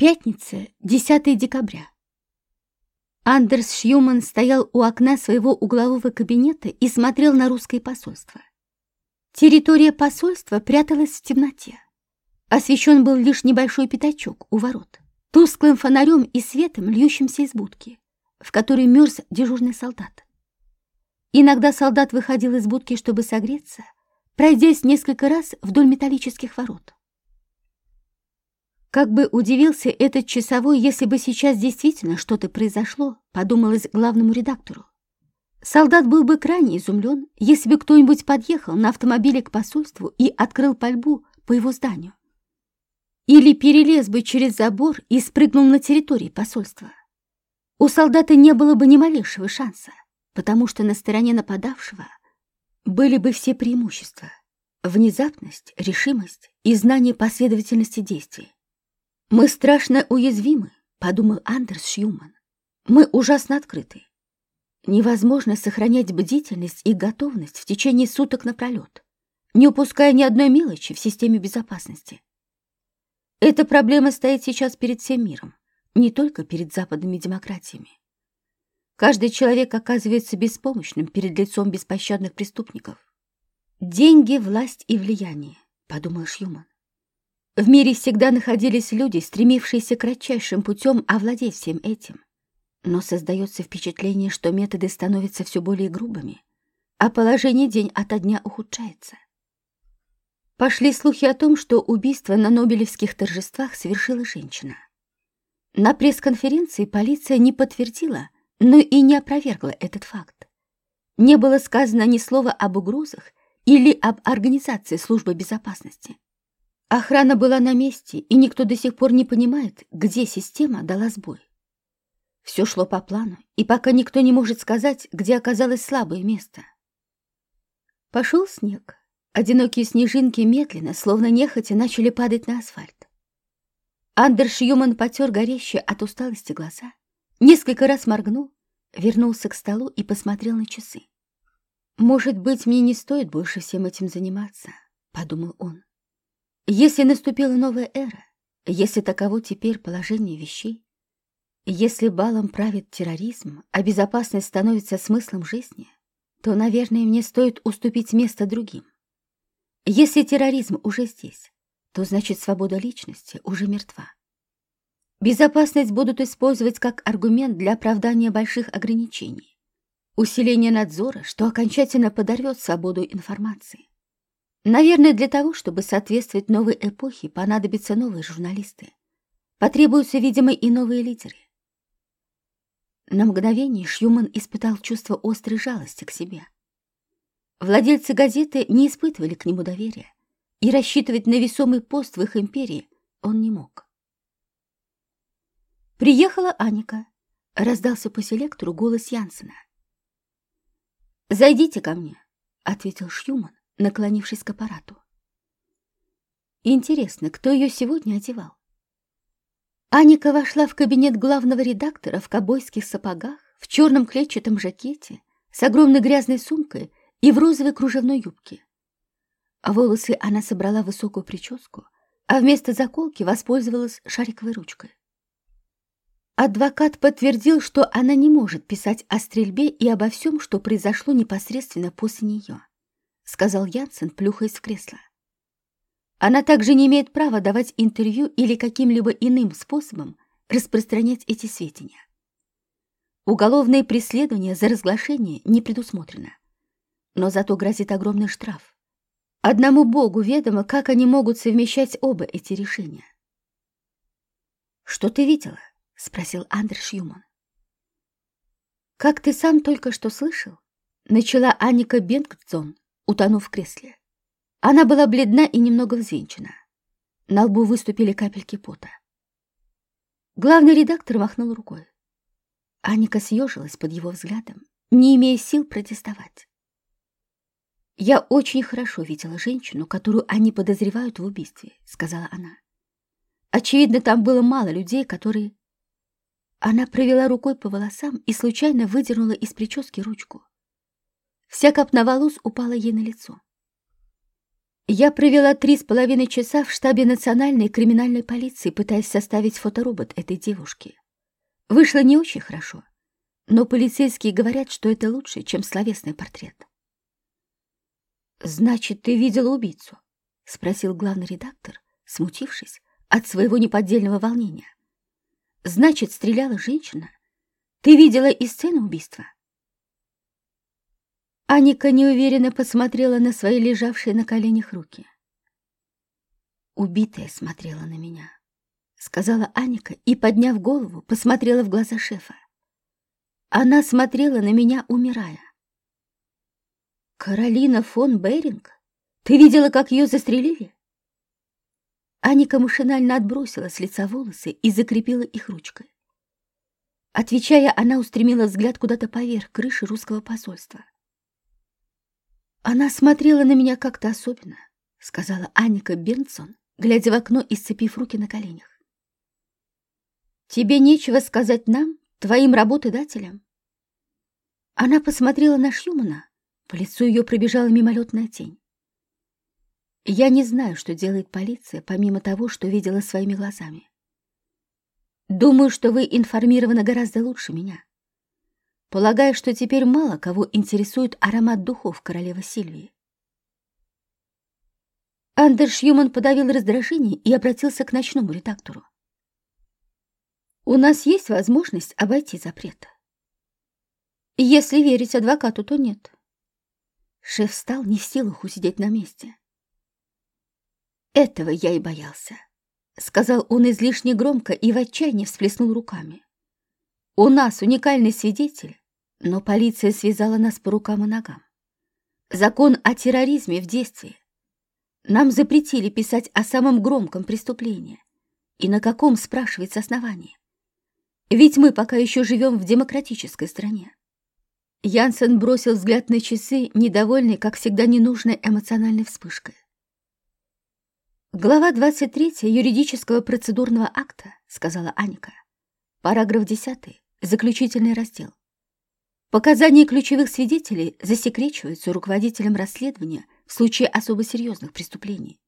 Пятница, 10 декабря. Андерс Шьюман стоял у окна своего углового кабинета и смотрел на русское посольство. Территория посольства пряталась в темноте. Освещен был лишь небольшой пятачок у ворот, тусклым фонарем и светом, льющимся из будки, в которой мерз дежурный солдат. Иногда солдат выходил из будки, чтобы согреться, пройдясь несколько раз вдоль металлических ворот. Как бы удивился этот часовой, если бы сейчас действительно что-то произошло, подумалось главному редактору. Солдат был бы крайне изумлен, если бы кто-нибудь подъехал на автомобиле к посольству и открыл пальбу по его зданию. Или перелез бы через забор и спрыгнул на территории посольства. У солдата не было бы ни малейшего шанса, потому что на стороне нападавшего были бы все преимущества — внезапность, решимость и знание последовательности действий. «Мы страшно уязвимы», — подумал Андерс Шьюман. «Мы ужасно открыты. Невозможно сохранять бдительность и готовность в течение суток напролет, не упуская ни одной мелочи в системе безопасности. Эта проблема стоит сейчас перед всем миром, не только перед западными демократиями. Каждый человек оказывается беспомощным перед лицом беспощадных преступников. «Деньги, власть и влияние», — подумал Шьюман. В мире всегда находились люди, стремившиеся кратчайшим путем овладеть всем этим. Но создается впечатление, что методы становятся все более грубыми, а положение день ото дня ухудшается. Пошли слухи о том, что убийство на Нобелевских торжествах совершила женщина. На пресс-конференции полиция не подтвердила, но и не опровергла этот факт. Не было сказано ни слова об угрозах или об организации службы безопасности. Охрана была на месте, и никто до сих пор не понимает, где система дала сбой. Все шло по плану, и пока никто не может сказать, где оказалось слабое место. Пошел снег. Одинокие снежинки медленно, словно нехотя, начали падать на асфальт. Андерш Юман потер горящие от усталости глаза, несколько раз моргнул, вернулся к столу и посмотрел на часы. «Может быть, мне не стоит больше всем этим заниматься», — подумал он. Если наступила новая эра, если таково теперь положение вещей, если балом правит терроризм, а безопасность становится смыслом жизни, то, наверное, мне стоит уступить место другим. Если терроризм уже здесь, то значит свобода личности уже мертва. Безопасность будут использовать как аргумент для оправдания больших ограничений, усиления надзора, что окончательно подорвет свободу информации. Наверное, для того, чтобы соответствовать новой эпохе, понадобятся новые журналисты. Потребуются, видимо, и новые лидеры. На мгновение Шьюман испытал чувство острой жалости к себе. Владельцы газеты не испытывали к нему доверия, и рассчитывать на весомый пост в их империи он не мог. Приехала Аника. Раздался по селектору голос Янсена. «Зайдите ко мне», — ответил Шьюман наклонившись к аппарату. Интересно, кто ее сегодня одевал? Аника вошла в кабинет главного редактора в кобойских сапогах, в черном клетчатом жакете, с огромной грязной сумкой и в розовой кружевной юбке. А волосы она собрала в высокую прическу, а вместо заколки воспользовалась шариковой ручкой. Адвокат подтвердил, что она не может писать о стрельбе и обо всем, что произошло непосредственно после нее сказал Янсен, плюхаясь в кресло. Она также не имеет права давать интервью или каким-либо иным способом распространять эти сведения. Уголовное преследование за разглашение не предусмотрено. Но зато грозит огромный штраф. Одному Богу ведомо, как они могут совмещать оба эти решения. «Что ты видела?» — спросил Андерш Юман. «Как ты сам только что слышал?» — начала Аника Бенгтзон, утонув в кресле. Она была бледна и немного взвинчена. На лбу выступили капельки пота. Главный редактор махнул рукой. Аника съежилась под его взглядом, не имея сил протестовать. «Я очень хорошо видела женщину, которую они подозревают в убийстве», — сказала она. «Очевидно, там было мало людей, которые...» Она провела рукой по волосам и случайно выдернула из прически ручку. Вся копна волос упала ей на лицо. Я провела три с половиной часа в штабе национальной криминальной полиции, пытаясь составить фоторобот этой девушки. Вышло не очень хорошо, но полицейские говорят, что это лучше, чем словесный портрет. «Значит, ты видела убийцу?» — спросил главный редактор, смутившись от своего неподдельного волнения. «Значит, стреляла женщина? Ты видела и сцену убийства?» Аника неуверенно посмотрела на свои лежавшие на коленях руки. «Убитая смотрела на меня», — сказала Аника и, подняв голову, посмотрела в глаза шефа. Она смотрела на меня, умирая. «Каролина фон Беринг? Ты видела, как ее застрелили?» Аника машинально отбросила с лица волосы и закрепила их ручкой. Отвечая, она устремила взгляд куда-то поверх крыши русского посольства. «Она смотрела на меня как-то особенно», — сказала Аника Бернсон, глядя в окно и сцепив руки на коленях. «Тебе нечего сказать нам, твоим работодателям?» Она посмотрела на Шьюмана, по лицу ее пробежала мимолетная тень. «Я не знаю, что делает полиция, помимо того, что видела своими глазами. Думаю, что вы информированы гораздо лучше меня. Полагаю, что теперь мало кого интересует аромат духов королевы Сильвии. Андерш Юман подавил раздражение и обратился к ночному редактору. «У нас есть возможность обойти запрет. Если верить адвокату, то нет». Шеф встал не в силах усидеть на месте. «Этого я и боялся», — сказал он излишне громко и в отчаянии всплеснул руками. «У нас уникальный свидетель, но полиция связала нас по рукам и ногам. Закон о терроризме в действии. Нам запретили писать о самом громком преступлении. И на каком, спрашивается, основании? Ведь мы пока еще живем в демократической стране. Янсен бросил взгляд на часы, недовольный, как всегда, ненужной эмоциональной вспышкой. «Глава 23 юридического процедурного акта», — сказала Аника. Параграф 10, заключительный раздел. Показания ключевых свидетелей засекречиваются руководителем расследования в случае особо серьезных преступлений.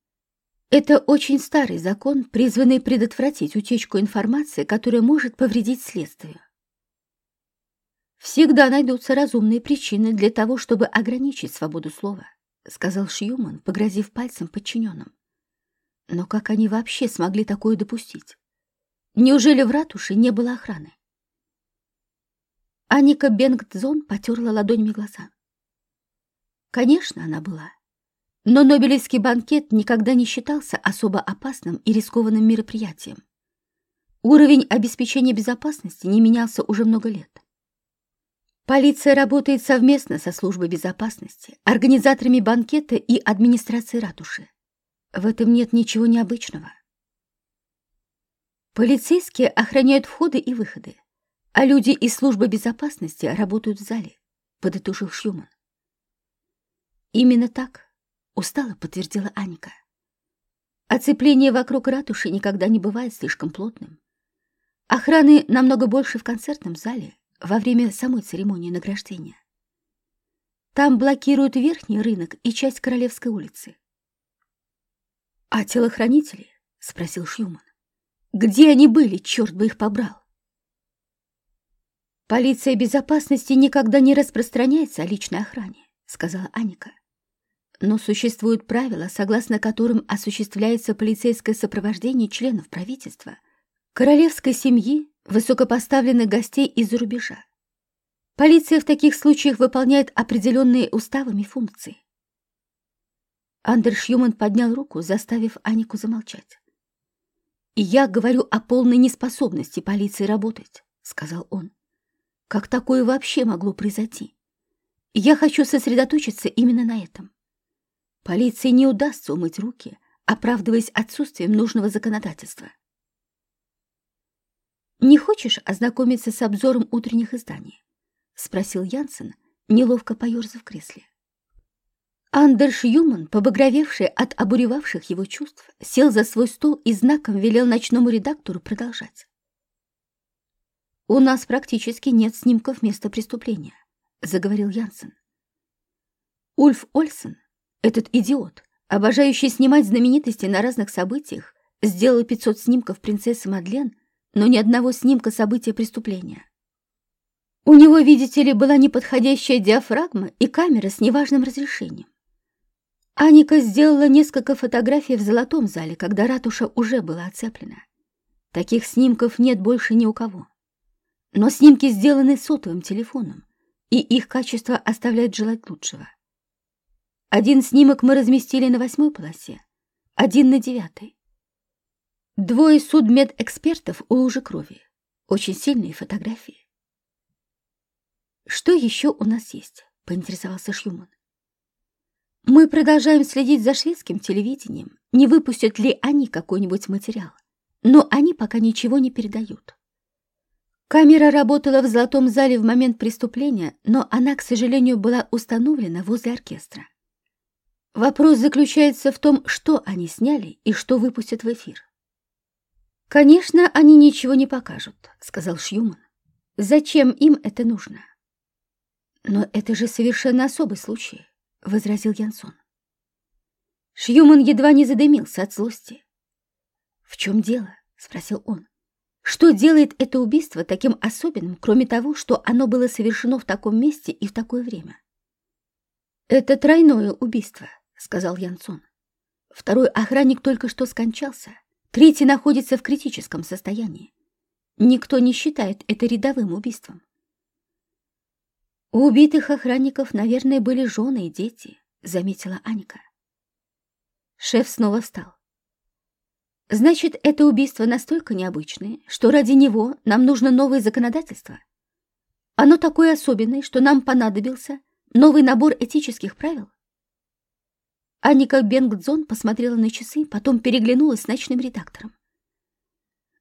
Это очень старый закон, призванный предотвратить утечку информации, которая может повредить следствию. «Всегда найдутся разумные причины для того, чтобы ограничить свободу слова», сказал Шьюман, погрозив пальцем подчиненным. Но как они вообще смогли такое допустить? Неужели в ратуше не было охраны? Аника Бенгтзон потерла ладонями глаза. Конечно, она была. Но Нобелевский банкет никогда не считался особо опасным и рискованным мероприятием. Уровень обеспечения безопасности не менялся уже много лет. Полиция работает совместно со службой безопасности, организаторами банкета и администрацией ратуши. В этом нет ничего необычного. Полицейские охраняют входы и выходы, а люди из службы безопасности работают в зале, подытожил Шьюман. Именно так, устало подтвердила Аника. Оцепление вокруг ратуши никогда не бывает слишком плотным. Охраны намного больше в концертном зале во время самой церемонии награждения. Там блокируют верхний рынок и часть Королевской улицы. «А телохранители?» — спросил Шьюман. «Где они были, черт бы их побрал?» «Полиция безопасности никогда не распространяется о личной охране», — сказала Аника. «Но существуют правила, согласно которым осуществляется полицейское сопровождение членов правительства, королевской семьи, высокопоставленных гостей из-за рубежа. Полиция в таких случаях выполняет определенные уставами функции». Андер Шьюман поднял руку, заставив Анику замолчать. «Я говорю о полной неспособности полиции работать», — сказал он. Как такое вообще могло произойти? Я хочу сосредоточиться именно на этом. Полиции не удастся умыть руки, оправдываясь отсутствием нужного законодательства. «Не хочешь ознакомиться с обзором утренних изданий?» — спросил Янсен, неловко поерзав в кресле. Андерш Юман, побагровевший от обуревавших его чувств, сел за свой стол и знаком велел ночному редактору продолжать. «У нас практически нет снимков места преступления», — заговорил Янсен. Ульф Ольсен, этот идиот, обожающий снимать знаменитости на разных событиях, сделал 500 снимков принцессы Мадлен, но ни одного снимка события преступления. У него, видите ли, была неподходящая диафрагма и камера с неважным разрешением. Аника сделала несколько фотографий в золотом зале, когда ратуша уже была оцеплена. Таких снимков нет больше ни у кого. Но снимки сделаны сотовым телефоном, и их качество оставляет желать лучшего. Один снимок мы разместили на восьмой полосе, один на девятой. Двое судмедэкспертов у лужи крови. Очень сильные фотографии. «Что еще у нас есть?» — поинтересовался Шьюман. Мы продолжаем следить за шведским телевидением, не выпустят ли они какой-нибудь материал. Но они пока ничего не передают. Камера работала в золотом зале в момент преступления, но она, к сожалению, была установлена возле оркестра. Вопрос заключается в том, что они сняли и что выпустят в эфир. «Конечно, они ничего не покажут», — сказал Шьюман. «Зачем им это нужно?» «Но это же совершенно особый случай. — возразил Янсон. Шьюман едва не задымился от злости. «В чем дело?» — спросил он. «Что делает это убийство таким особенным, кроме того, что оно было совершено в таком месте и в такое время?» «Это тройное убийство», — сказал Янсон. «Второй охранник только что скончался, третий находится в критическом состоянии. Никто не считает это рядовым убийством. У убитых охранников, наверное, были жены и дети, заметила Анька. Шеф снова встал. Значит, это убийство настолько необычное, что ради него нам нужно новое законодательство. Оно такое особенное, что нам понадобился новый набор этических правил. Аника Бенгдзон посмотрела на часы, потом переглянулась с ночным редактором.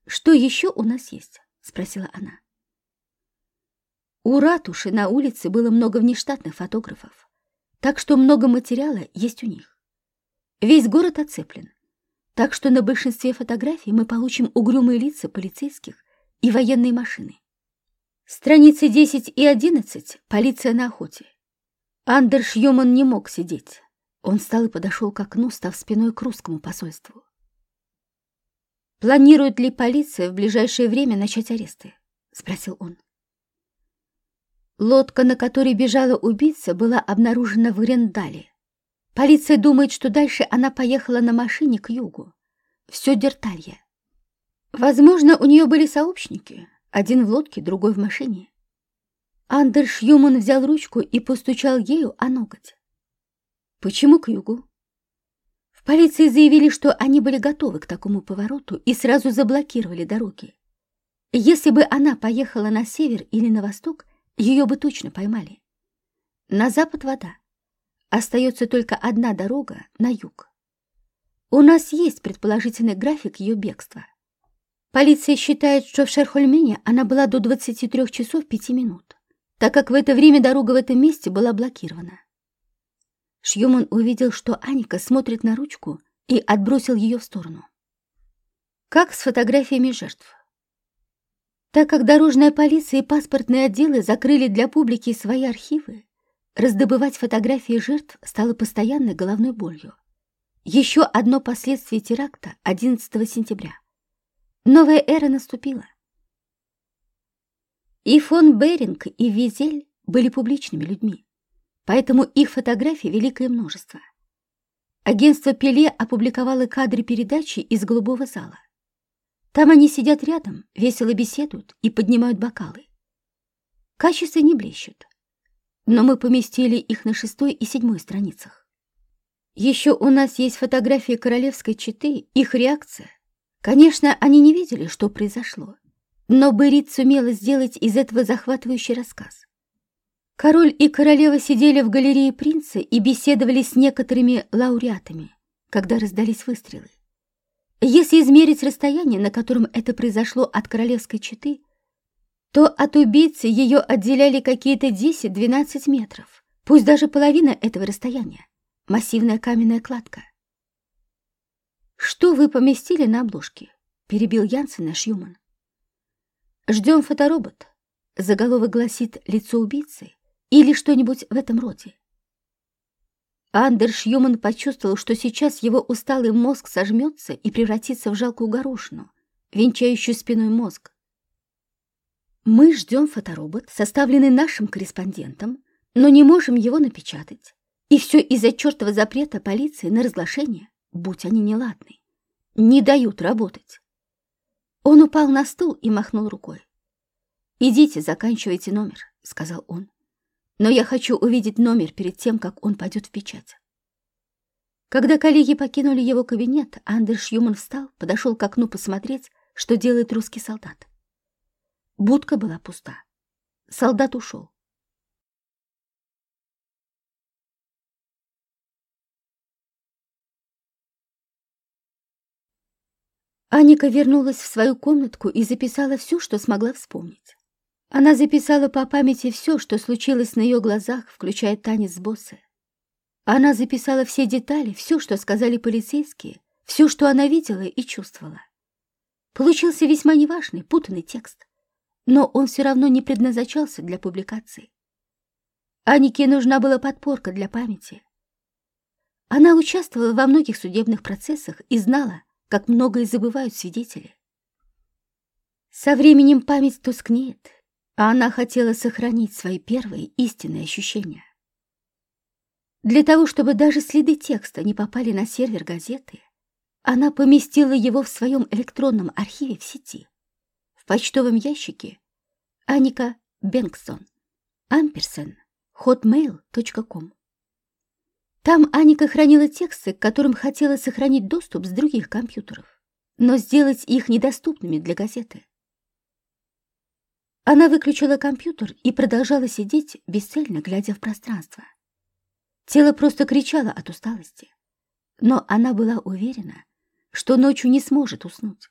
«Что еще у нас есть?» — спросила она. У ратуши на улице было много внештатных фотографов, так что много материала есть у них. Весь город оцеплен, так что на большинстве фотографий мы получим угрюмые лица полицейских и военные машины. Страницы 10 и 11 «Полиция на охоте». Андерш Йоман не мог сидеть. Он встал и подошел к окну, став спиной к русскому посольству. «Планирует ли полиция в ближайшее время начать аресты?» — спросил он. Лодка, на которой бежала убийца, была обнаружена в Грендале. Полиция думает, что дальше она поехала на машине к югу. Все Дерталья. Возможно, у нее были сообщники. Один в лодке, другой в машине. Андерш Юман взял ручку и постучал ею о ноготь. Почему к югу? В полиции заявили, что они были готовы к такому повороту и сразу заблокировали дороги. Если бы она поехала на север или на восток, ее бы точно поймали. На запад вода. Остается только одна дорога на юг. У нас есть предположительный график ее бегства. Полиция считает, что в Шерхольмене она была до 23 часов 5 минут, так как в это время дорога в этом месте была блокирована. Шьюман увидел, что Аника смотрит на ручку и отбросил ее в сторону. Как с фотографиями жертв. Так как дорожная полиция и паспортные отделы закрыли для публики свои архивы, раздобывать фотографии жертв стало постоянной головной болью. Еще одно последствие теракта 11 сентября. Новая эра наступила. И фон Беринг, и Визель были публичными людьми, поэтому их фотографий великое множество. Агентство Пеле опубликовало кадры передачи из голубого зала. Там они сидят рядом, весело беседуют и поднимают бокалы. Качество не блещут, но мы поместили их на шестой и седьмой страницах. Еще у нас есть фотографии королевской четы, их реакция. Конечно, они не видели, что произошло, но Берит сумела сделать из этого захватывающий рассказ. Король и королева сидели в галерее принца и беседовали с некоторыми лауреатами, когда раздались выстрелы. Если измерить расстояние, на котором это произошло от королевской четы, то от убийцы ее отделяли какие-то 10-12 метров, пусть даже половина этого расстояния. Массивная каменная кладка. «Что вы поместили на обложке?» — перебил Янсена Шьюман. «Ждем фоторобот», — заголовок гласит «Лицо убийцы» или что-нибудь в этом роде. Андерш Юман почувствовал, что сейчас его усталый мозг сожмется и превратится в жалкую горошину, венчающую спиной мозг. Мы ждем фоторобот, составленный нашим корреспондентом, но не можем его напечатать. И все из-за чертова запрета полиции на разглашение, будь они неладны, не дают работать. Он упал на стул и махнул рукой. «Идите, заканчивайте номер», — сказал он но я хочу увидеть номер перед тем, как он пойдет в печать. Когда коллеги покинули его кабинет, Андерш Юман встал, подошел к окну посмотреть, что делает русский солдат. Будка была пуста. Солдат ушел. Аника вернулась в свою комнатку и записала все, что смогла вспомнить. Она записала по памяти все, что случилось на ее глазах, включая танец босса. Она записала все детали, все, что сказали полицейские, все, что она видела и чувствовала. Получился весьма неважный, путанный текст, но он все равно не предназначался для публикации. Анике нужна была подпорка для памяти. Она участвовала во многих судебных процессах и знала, как многое забывают свидетели. Со временем память тускнеет, а она хотела сохранить свои первые истинные ощущения. Для того, чтобы даже следы текста не попали на сервер газеты, она поместила его в своем электронном архиве в сети, в почтовом ящике Аника Бенксон, Амперсон, hotmail.com. Там Аника хранила тексты, к которым хотела сохранить доступ с других компьютеров, но сделать их недоступными для газеты. Она выключила компьютер и продолжала сидеть, бесцельно глядя в пространство. Тело просто кричало от усталости, но она была уверена, что ночью не сможет уснуть.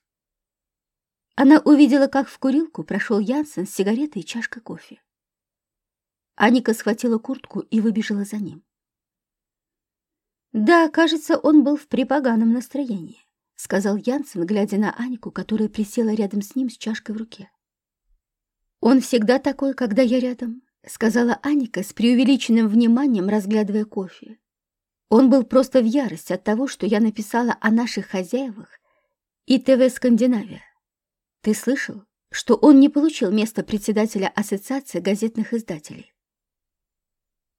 Она увидела, как в курилку прошел Янсен с сигаретой и чашкой кофе. Аника схватила куртку и выбежала за ним. «Да, кажется, он был в припоганом настроении», — сказал Янсен, глядя на Анику, которая присела рядом с ним с чашкой в руке. «Он всегда такой, когда я рядом», — сказала Аника с преувеличенным вниманием, разглядывая кофе. Он был просто в ярости от того, что я написала о наших хозяевах и ТВ «Скандинавия». Ты слышал, что он не получил место председателя Ассоциации газетных издателей?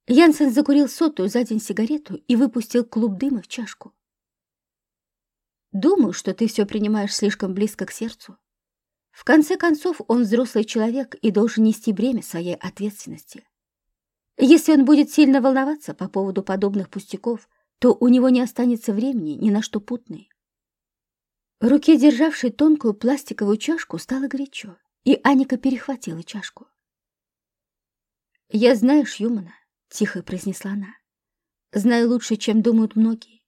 Янсен закурил сотую за день сигарету и выпустил клуб дыма в чашку. «Думаю, что ты все принимаешь слишком близко к сердцу. В конце концов, он взрослый человек и должен нести бремя своей ответственности. Если он будет сильно волноваться по поводу подобных пустяков, то у него не останется времени ни на что путное. Руке, державшей тонкую пластиковую чашку, стало горячо, и Аника перехватила чашку. «Я знаю Шьюмана», — тихо произнесла она. «Знаю лучше, чем думают многие.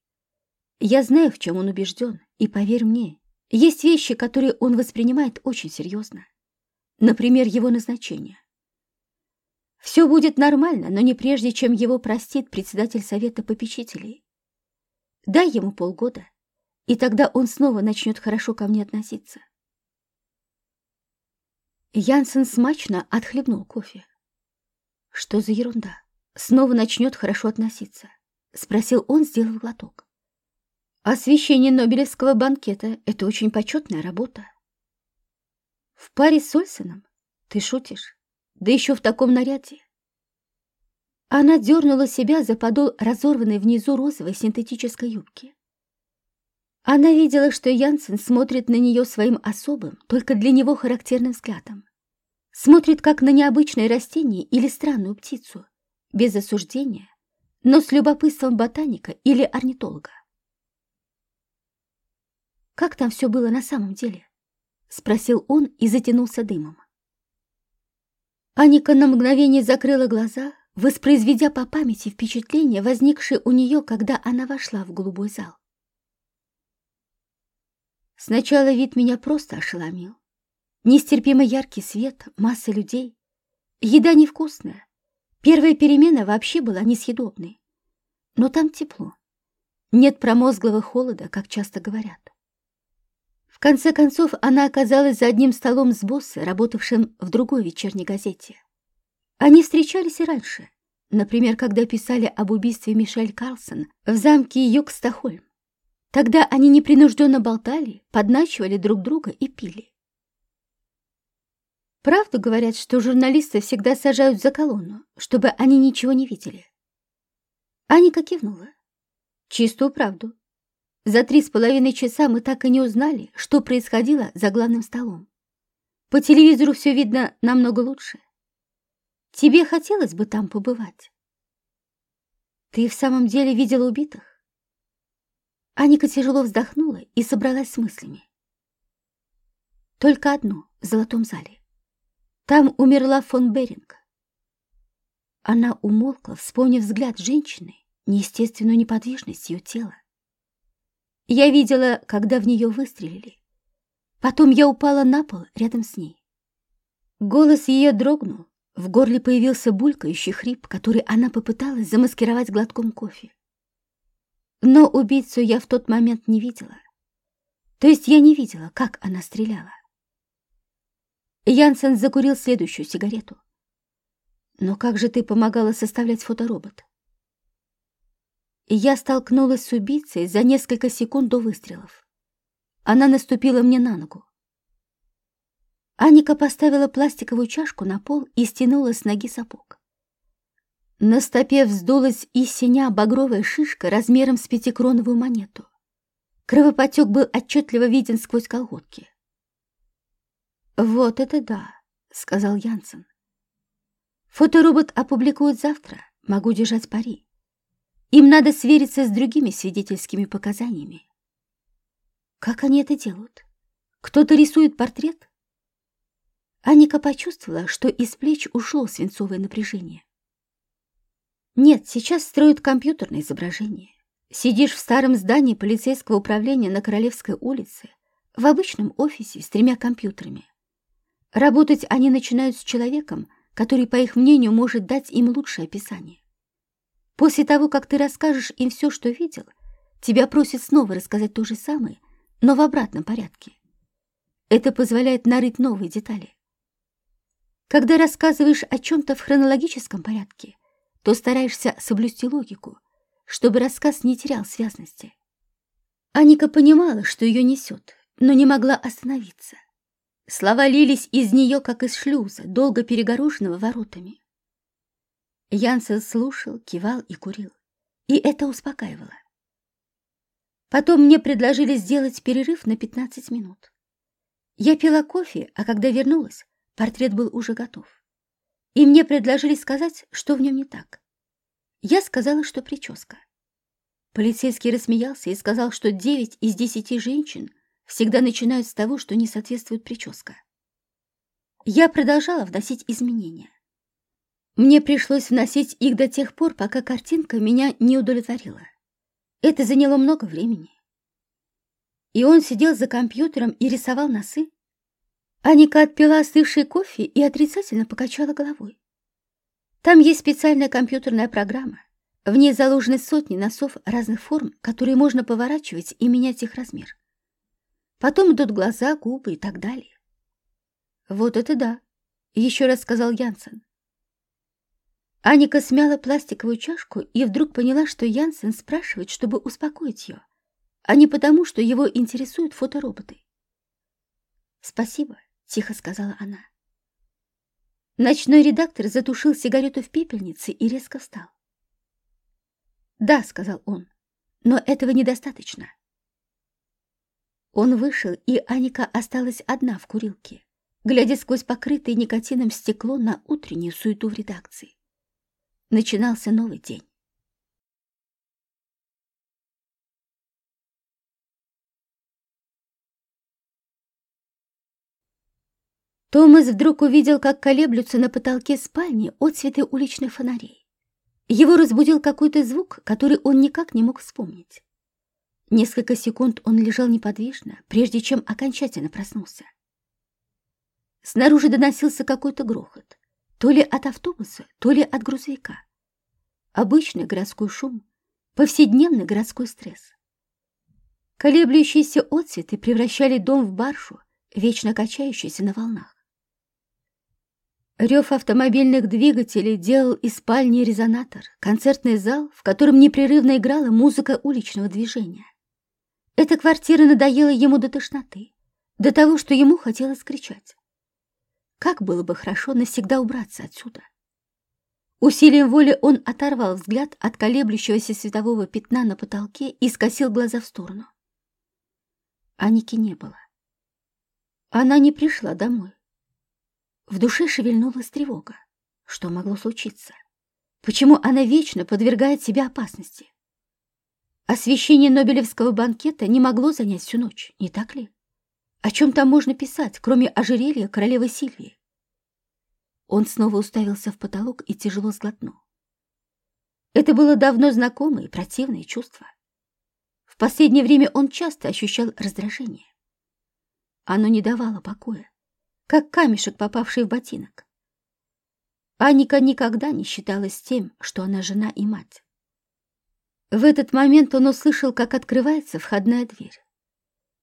Я знаю, в чем он убежден, и, поверь мне, есть вещи, которые он воспринимает очень серьезно. Например, его назначение. Все будет нормально, но не прежде, чем его простит председатель совета попечителей. Дай ему полгода, и тогда он снова начнет хорошо ко мне относиться. Янсен смачно отхлебнул кофе. Что за ерунда? Снова начнет хорошо относиться? Спросил он, сделав глоток. Освещение Нобелевского банкета — это очень почетная работа. В паре с Ольсеном? Ты шутишь? Да еще в таком наряде. Она дернула себя за подол разорванной внизу розовой синтетической юбки. Она видела, что Янсен смотрит на нее своим особым, только для него характерным взглядом. Смотрит как на необычное растение или странную птицу, без осуждения, но с любопытством ботаника или орнитолога. Как там все было на самом деле? Спросил он и затянулся дымом. Аника на мгновение закрыла глаза, воспроизведя по памяти впечатление, возникшее у нее, когда она вошла в голубой зал. Сначала вид меня просто ошеломил. Нестерпимо яркий свет, масса людей. Еда невкусная. Первая перемена вообще была несъедобной. Но там тепло. Нет промозглого холода, как часто говорят конце концов, она оказалась за одним столом с боссом, работавшим в другой вечерней газете. Они встречались и раньше, Например, когда писали об убийстве Мишель Карлсон в замке Юг-Стахольм. Тогда они непринужденно болтали, подначивали друг друга и пили. Правду говорят, что журналисты всегда сажают за колонну, чтобы они ничего не видели. Аника кивнула. Чистую правду. За три с половиной часа мы так и не узнали, что происходило за главным столом. По телевизору все видно намного лучше. Тебе хотелось бы там побывать? Ты в самом деле видела убитых? Аника тяжело вздохнула и собралась с мыслями. Только одно в золотом зале. Там умерла фон Беринг. Она умолкла, вспомнив взгляд женщины, неестественную неподвижность ее тела. Я видела, когда в нее выстрелили. Потом я упала на пол рядом с ней. Голос ее дрогнул, в горле появился булькающий хрип, который она попыталась замаскировать глотком кофе. Но убийцу я в тот момент не видела. То есть я не видела, как она стреляла. Янсен закурил следующую сигарету. «Но как же ты помогала составлять фоторобот?» Я столкнулась с убийцей за несколько секунд до выстрелов. Она наступила мне на ногу. Аника поставила пластиковую чашку на пол и стянула с ноги сапог. На стопе вздулась из синя багровая шишка размером с пятикроновую монету. Кровопотек был отчетливо виден сквозь колготки. «Вот это да», — сказал Янсен. «Фоторобот опубликуют завтра, могу держать пари. Им надо свериться с другими свидетельскими показаниями». «Как они это делают? Кто-то рисует портрет?» Аника почувствовала, что из плеч ушло свинцовое напряжение. Нет, сейчас строят компьютерное изображение. Сидишь в старом здании полицейского управления на Королевской улице, в обычном офисе с тремя компьютерами. Работать они начинают с человеком, который, по их мнению, может дать им лучшее описание. После того, как ты расскажешь им все, что видел, тебя просят снова рассказать то же самое, но в обратном порядке. Это позволяет нарыть новые детали. Когда рассказываешь о чем-то в хронологическом порядке, то стараешься соблюсти логику, чтобы рассказ не терял связности. Аника понимала, что ее несет, но не могла остановиться. Слова лились из нее, как из шлюза, долго перегороженного воротами. Янсен слушал, кивал и курил, и это успокаивало. Потом мне предложили сделать перерыв на 15 минут. Я пила кофе, а когда вернулась, портрет был уже готов и мне предложили сказать, что в нем не так. Я сказала, что прическа. Полицейский рассмеялся и сказал, что девять из десяти женщин всегда начинают с того, что не соответствует прическа. Я продолжала вносить изменения. Мне пришлось вносить их до тех пор, пока картинка меня не удовлетворила. Это заняло много времени. И он сидел за компьютером и рисовал носы, Аника отпила остывший кофе и отрицательно покачала головой. Там есть специальная компьютерная программа. В ней заложены сотни носов разных форм, которые можно поворачивать и менять их размер. Потом идут глаза, губы и так далее. Вот это да, еще раз сказал Янсен. Аника смяла пластиковую чашку и вдруг поняла, что Янсен спрашивает, чтобы успокоить ее, а не потому, что его интересуют фотороботы. Спасибо, — тихо сказала она. Ночной редактор затушил сигарету в пепельнице и резко встал. «Да», — сказал он, — «но этого недостаточно». Он вышел, и Аника осталась одна в курилке, глядя сквозь покрытое никотином стекло на утреннюю суету в редакции. Начинался новый день. Томас вдруг увидел, как колеблются на потолке спальни отцветы уличных фонарей. Его разбудил какой-то звук, который он никак не мог вспомнить. Несколько секунд он лежал неподвижно, прежде чем окончательно проснулся. Снаружи доносился какой-то грохот, то ли от автобуса, то ли от грузовика. Обычный городской шум, повседневный городской стресс. Колеблющиеся отцветы превращали дом в баршу, вечно качающийся на волнах. Рев автомобильных двигателей делал из спальни резонатор, концертный зал, в котором непрерывно играла музыка уличного движения. Эта квартира надоела ему до тошноты, до того, что ему хотелось кричать. Как было бы хорошо навсегда убраться отсюда. Усилием воли он оторвал взгляд от колеблющегося светового пятна на потолке и скосил глаза в сторону. Аники не было. Она не пришла домой. В душе шевельнулась тревога. Что могло случиться? Почему она вечно подвергает себя опасности? Освещение Нобелевского банкета не могло занять всю ночь, не так ли? О чем там можно писать, кроме ожерелья королевы Сильвии? Он снова уставился в потолок и тяжело сглотнул. Это было давно знакомое и противное чувство. В последнее время он часто ощущал раздражение. Оно не давало покоя как камешек, попавший в ботинок. Аника никогда не считалась тем, что она жена и мать. В этот момент он услышал, как открывается входная дверь.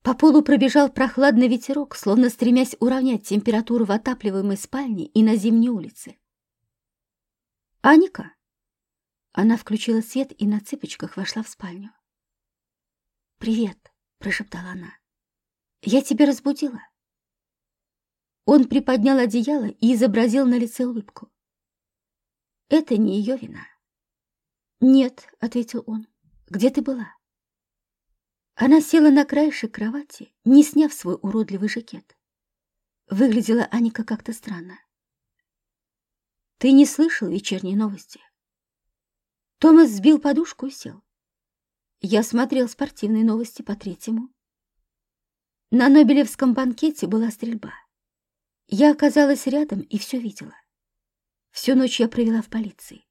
По полу пробежал прохладный ветерок, словно стремясь уравнять температуру в отапливаемой спальне и на зимней улице. «Аника!» Она включила свет и на цыпочках вошла в спальню. «Привет!» — прошептала она. «Я тебя разбудила?» Он приподнял одеяло и изобразил на лице улыбку. «Это не ее вина». «Нет», — ответил он, — «где ты была?» Она села на краешек кровати, не сняв свой уродливый жакет. Выглядела Аника как-то странно. «Ты не слышал вечерней новости?» Томас сбил подушку и сел. Я смотрел спортивные новости по третьему. На Нобелевском банкете была стрельба. Я оказалась рядом и все видела. Всю ночь я провела в полиции.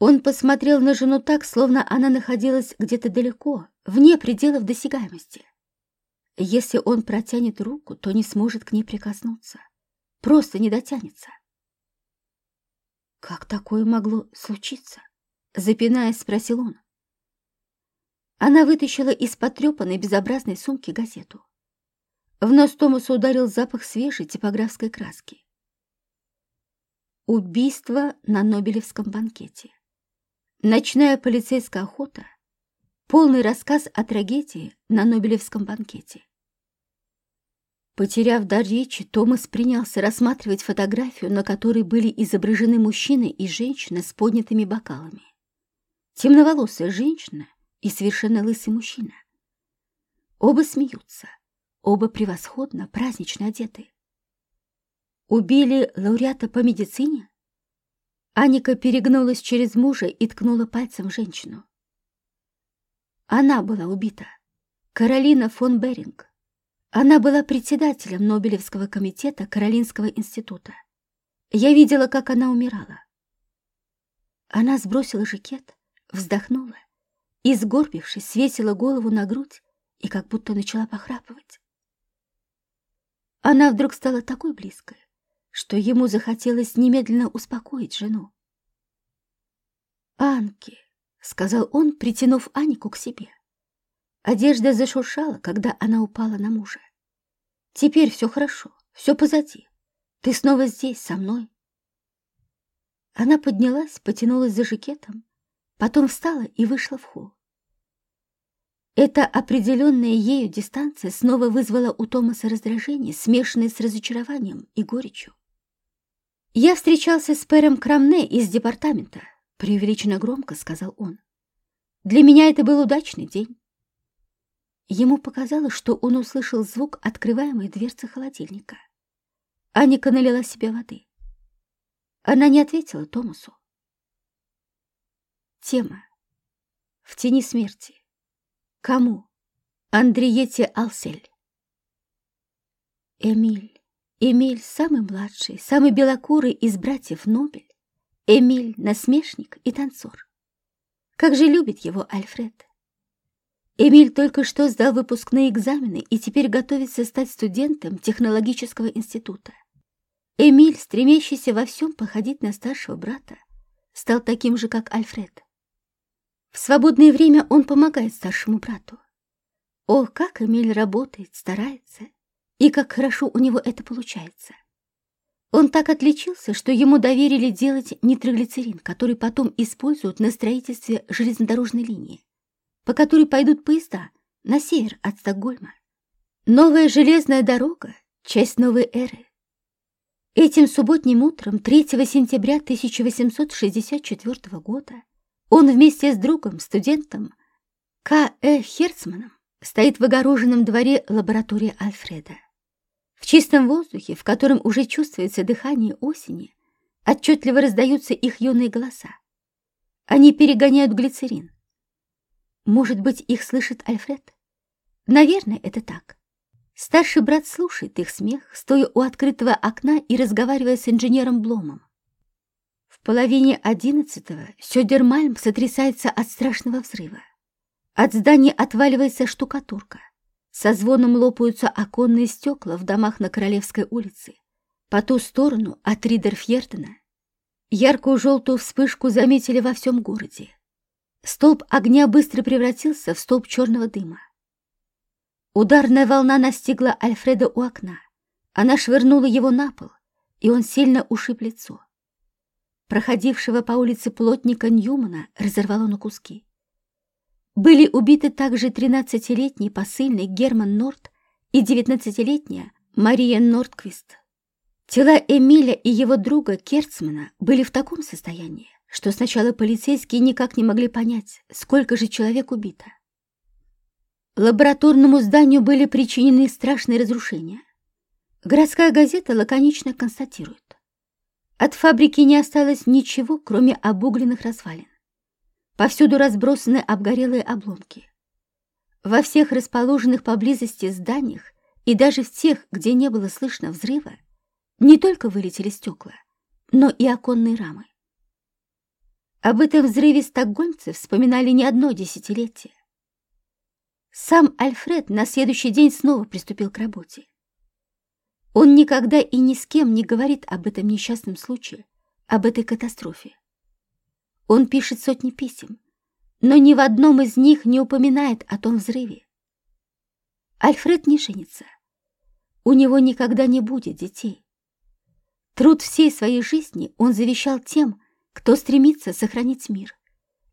Он посмотрел на жену так, словно она находилась где-то далеко, вне пределов досягаемости. Если он протянет руку, то не сможет к ней прикоснуться. Просто не дотянется. «Как такое могло случиться?» Запинаясь, спросил он. Она вытащила из потрепанной безобразной сумки газету. В нос Томаса ударил запах свежей типографской краски. Убийство на Нобелевском банкете. Ночная полицейская охота. Полный рассказ о трагедии на Нобелевском банкете. Потеряв дар речи, Томас принялся рассматривать фотографию, на которой были изображены мужчина и женщина с поднятыми бокалами. Темноволосая женщина и совершенно лысый мужчина. Оба смеются. Оба превосходно, празднично одеты. Убили лауреата по медицине? Аника перегнулась через мужа и ткнула пальцем женщину. Она была убита. Каролина фон Беринг. Она была председателем Нобелевского комитета Каролинского института. Я видела, как она умирала. Она сбросила жакет, вздохнула и, сгорбившись, свесила голову на грудь и как будто начала похрапывать. Она вдруг стала такой близкой, что ему захотелось немедленно успокоить жену. «Анки», — сказал он, притянув Анику к себе. Одежда зашуршала, когда она упала на мужа. «Теперь все хорошо, все позади. Ты снова здесь, со мной». Она поднялась, потянулась за жакетом, потом встала и вышла в холл. Эта определенная ею дистанция снова вызвала у Томаса раздражение, смешанное с разочарованием и горечью. «Я встречался с Пэром Крамне из департамента», — преувеличенно громко сказал он. «Для меня это был удачный день». Ему показалось, что он услышал звук открываемой дверцы холодильника. Аника налила себе воды. Она не ответила Томасу. Тема. В тени смерти. Кому? Андриете Алсель. Эмиль. Эмиль самый младший, самый белокурый из братьев Нобель. Эмиль — насмешник и танцор. Как же любит его Альфред. Эмиль только что сдал выпускные экзамены и теперь готовится стать студентом технологического института. Эмиль, стремящийся во всем походить на старшего брата, стал таким же, как Альфред. В свободное время он помогает старшему брату. Ох, как Эмиль работает, старается, и как хорошо у него это получается. Он так отличился, что ему доверили делать нитроглицерин, который потом используют на строительстве железнодорожной линии, по которой пойдут поезда на север от Стокгольма. Новая железная дорога — часть новой эры. Этим субботним утром, 3 сентября 1864 года, он вместе с другом, студентом К. Э. Херцманом, стоит в огороженном дворе лаборатории Альфреда. В чистом воздухе, в котором уже чувствуется дыхание осени, отчетливо раздаются их юные голоса. Они перегоняют глицерин. Может быть, их слышит Альфред? Наверное, это так. Старший брат слушает их смех, стоя у открытого окна и разговаривая с инженером Бломом. В половине одиннадцатого Сёдермальм сотрясается от страшного взрыва. От здания отваливается штукатурка. Со звоном лопаются оконные стекла в домах на Королевской улице. По ту сторону от Ридерфьердена яркую желтую вспышку заметили во всем городе. Столб огня быстро превратился в столб черного дыма. Ударная волна настигла Альфреда у окна. Она швырнула его на пол, и он сильно ушиб лицо. Проходившего по улице плотника Ньюмана разорвало на куски. Были убиты также 13-летний посыльный Герман Норт и 19-летняя Мария Нордквист. Тела Эмиля и его друга Керцмана были в таком состоянии, что сначала полицейские никак не могли понять, сколько же человек убито. Лабораторному зданию были причинены страшные разрушения. Городская газета лаконично констатирует. От фабрики не осталось ничего, кроме обугленных развалин. Повсюду разбросаны обгорелые обломки. Во всех расположенных поблизости зданиях и даже в тех, где не было слышно взрыва, не только вылетели стекла, но и оконные рамы. Об этом взрыве стокгольмцы вспоминали не одно десятилетие. Сам Альфред на следующий день снова приступил к работе. Он никогда и ни с кем не говорит об этом несчастном случае, об этой катастрофе. Он пишет сотни писем, но ни в одном из них не упоминает о том взрыве. Альфред не женится. У него никогда не будет детей. Труд всей своей жизни он завещал тем, кто стремится сохранить мир,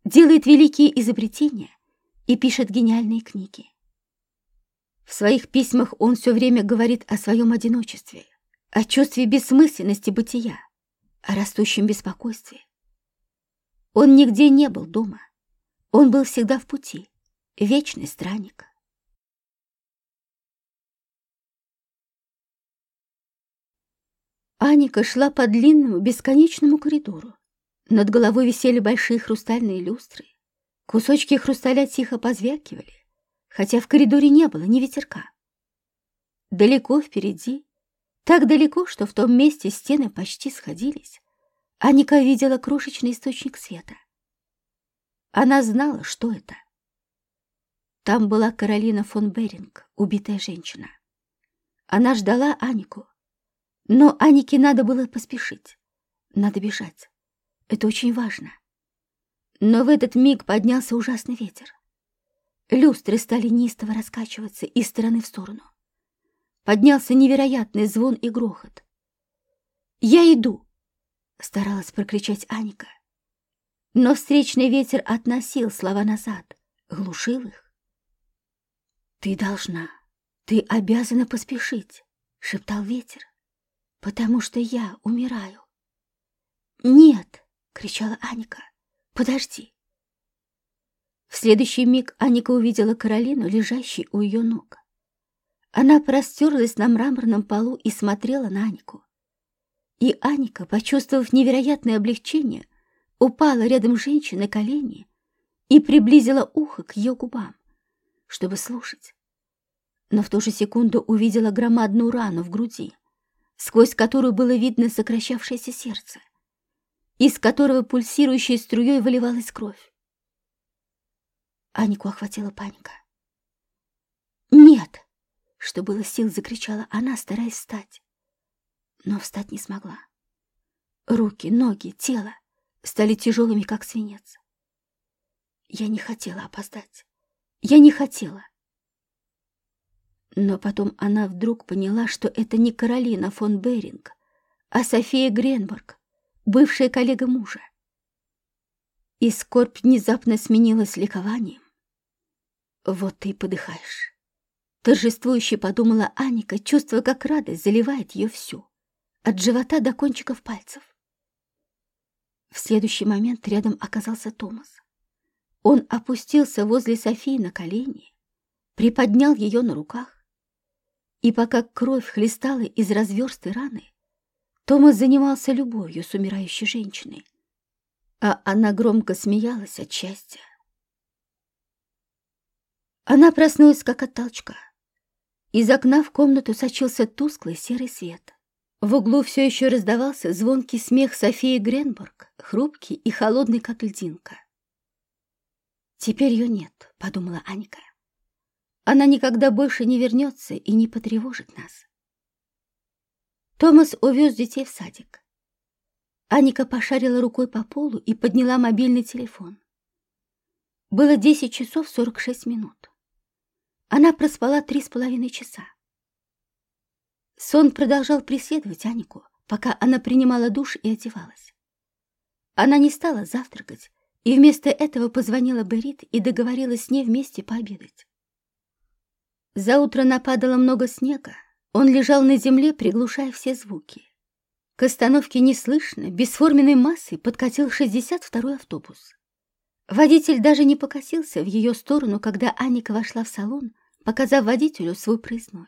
делает великие изобретения и пишет гениальные книги. В своих письмах он все время говорит о своем одиночестве, о чувстве бессмысленности бытия, о растущем беспокойстве. Он нигде не был дома. Он был всегда в пути, вечный странник. Аника шла по длинному бесконечному коридору. Над головой висели большие хрустальные люстры. Кусочки хрусталя тихо позвякивали, хотя в коридоре не было ни ветерка. Далеко впереди, так далеко, что в том месте стены почти сходились, Аника видела крошечный источник света. Она знала, что это. Там была Каролина фон Беринг, убитая женщина. Она ждала Анику. Но Анике надо было поспешить. Надо бежать. Это очень важно. Но в этот миг поднялся ужасный ветер. Люстры стали неистово раскачиваться из стороны в сторону. Поднялся невероятный звон и грохот. «Я иду!» Старалась прокричать Аника. Но встречный ветер относил слова назад, глушил их. «Ты должна, ты обязана поспешить», — шептал ветер, «потому что я умираю». «Нет!» — кричала Аника. «Подожди!» В следующий миг Аника увидела Каролину, лежащей у ее ног. Она простерлась на мраморном полу и смотрела на Анику. И Аника, почувствовав невероятное облегчение, упала рядом с женщиной на колени и приблизила ухо к ее губам, чтобы слушать. Но в ту же секунду увидела громадную рану в груди, сквозь которую было видно сокращавшееся сердце, из которого пульсирующей струей выливалась кровь. Анику охватила паника. «Нет!» — что было сил, закричала она, стараясь встать но встать не смогла. Руки, ноги, тело стали тяжелыми, как свинец. Я не хотела опоздать. Я не хотела. Но потом она вдруг поняла, что это не Каролина фон Беринг, а София Гренберг, бывшая коллега мужа. И скорбь внезапно сменилась ликованием. Вот ты и подыхаешь. Торжествующе подумала Аника, чувствуя, как радость заливает ее всю, от живота до кончиков пальцев. В следующий момент рядом оказался Томас. Он опустился возле Софии на колени, приподнял ее на руках, и пока кровь хлестала из разверстой раны, Томас занимался любовью с умирающей женщиной, а она громко смеялась от счастья. Она проснулась как от толчка. Из окна в комнату сочился тусклый серый свет. В углу все еще раздавался звонкий смех Софии Гренбург, хрупкий и холодный, как льдинка. «Теперь ее нет», — подумала Аника. «Она никогда больше не вернется и не потревожит нас». Томас увез детей в садик. Аника пошарила рукой по полу и подняла мобильный телефон. Было 10 часов 46 минут. Она проспала три с половиной часа. Сон продолжал преследовать Анику, пока она принимала душ и одевалась. Она не стала завтракать, и вместо этого позвонила Берит и договорилась с ней вместе пообедать. За утро нападало много снега, он лежал на земле, приглушая все звуки. К остановке неслышно, бесформенной массой подкатил 62-й автобус. Водитель даже не покосился в ее сторону, когда Аника вошла в салон, показав водителю свой проездной.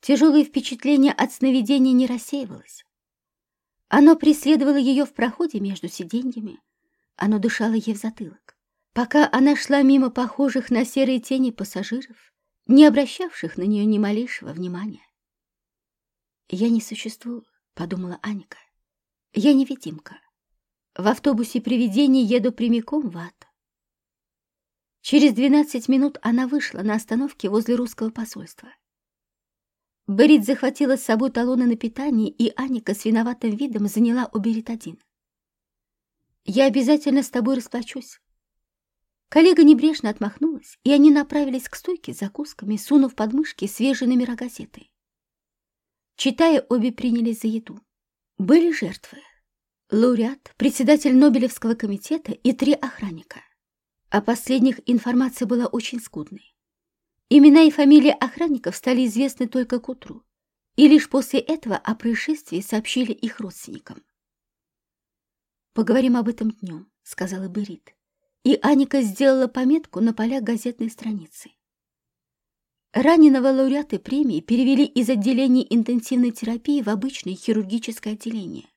Тяжелое впечатление от сновидения не рассеивалось. Оно преследовало ее в проходе между сиденьями, оно дышало ей в затылок, пока она шла мимо похожих на серые тени пассажиров, не обращавших на нее ни малейшего внимания. «Я не существую», — подумала Аника. «Я невидимка. В автобусе привидений еду прямиком в ад». Через двенадцать минут она вышла на остановке возле русского посольства. Берит захватила с собой талоны на питание, и Аника с виноватым видом заняла у Берит один. «Я обязательно с тобой расплачусь». Коллега небрежно отмахнулась, и они направились к стойке с закусками, сунув под мышки свежие номера газеты. Читая, обе принялись за еду. Были жертвы. Лауреат, председатель Нобелевского комитета и три охранника. О последних информация была очень скудной. Имена и фамилии охранников стали известны только к утру, и лишь после этого о происшествии сообщили их родственникам. «Поговорим об этом днем», — сказала Берит, и Аника сделала пометку на полях газетной страницы. Раненого лауреата премии перевели из отделения интенсивной терапии в обычное хирургическое отделение.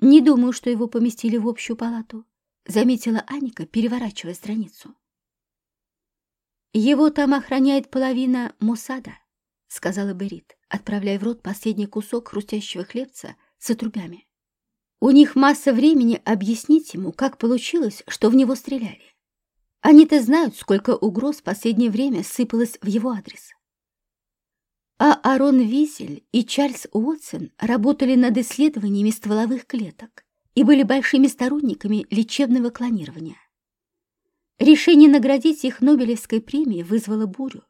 Не думаю, что его поместили в общую палату, заметила Аника, переворачивая страницу. «Его там охраняет половина Мусада», — сказала Берит, отправляя в рот последний кусок хрустящего хлебца с отрубями. «У них масса времени объяснить ему, как получилось, что в него стреляли. Они-то знают, сколько угроз в последнее время сыпалось в его адрес». А Арон Визель и Чарльз Уотсон работали над исследованиями стволовых клеток и были большими сторонниками лечебного клонирования. Решение наградить их Нобелевской премией вызвало бурю.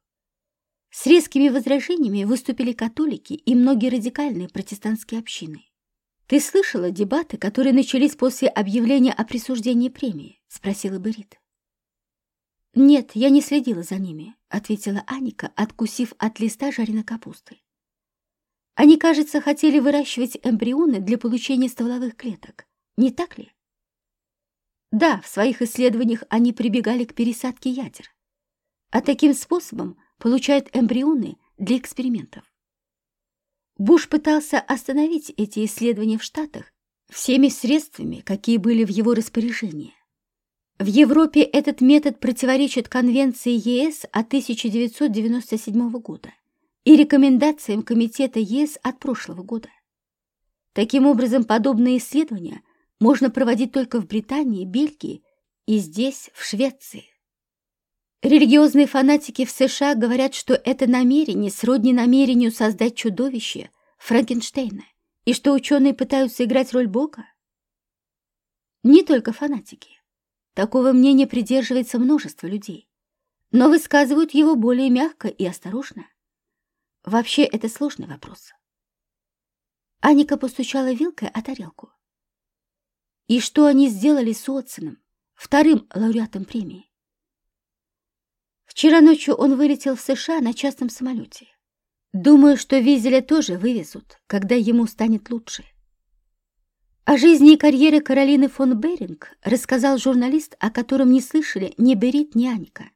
С резкими возражениями выступили католики и многие радикальные протестантские общины. «Ты слышала дебаты, которые начались после объявления о присуждении премии?» — спросила Берит. «Нет, я не следила за ними», — ответила Аника, откусив от листа жареной капусты. «Они, кажется, хотели выращивать эмбрионы для получения стволовых клеток. Не так ли?» Да, в своих исследованиях они прибегали к пересадке ядер, а таким способом получают эмбрионы для экспериментов. Буш пытался остановить эти исследования в Штатах всеми средствами, какие были в его распоряжении. В Европе этот метод противоречит Конвенции ЕС от 1997 года и рекомендациям Комитета ЕС от прошлого года. Таким образом, подобные исследования – можно проводить только в Британии, Бельгии и здесь, в Швеции. Религиозные фанатики в США говорят, что это намерение сродни намерению создать чудовище Франкенштейна, и что ученые пытаются играть роль Бога. Не только фанатики. Такого мнения придерживается множество людей, но высказывают его более мягко и осторожно. Вообще, это сложный вопрос. Аника постучала вилкой о тарелку. И что они сделали с Отсоном, вторым лауреатом премии? Вчера ночью он вылетел в США на частном самолете. Думаю, что Визеля тоже вывезут, когда ему станет лучше. О жизни и карьере Каролины фон Беринг рассказал журналист, о котором не слышали ни Берит, ни Аника.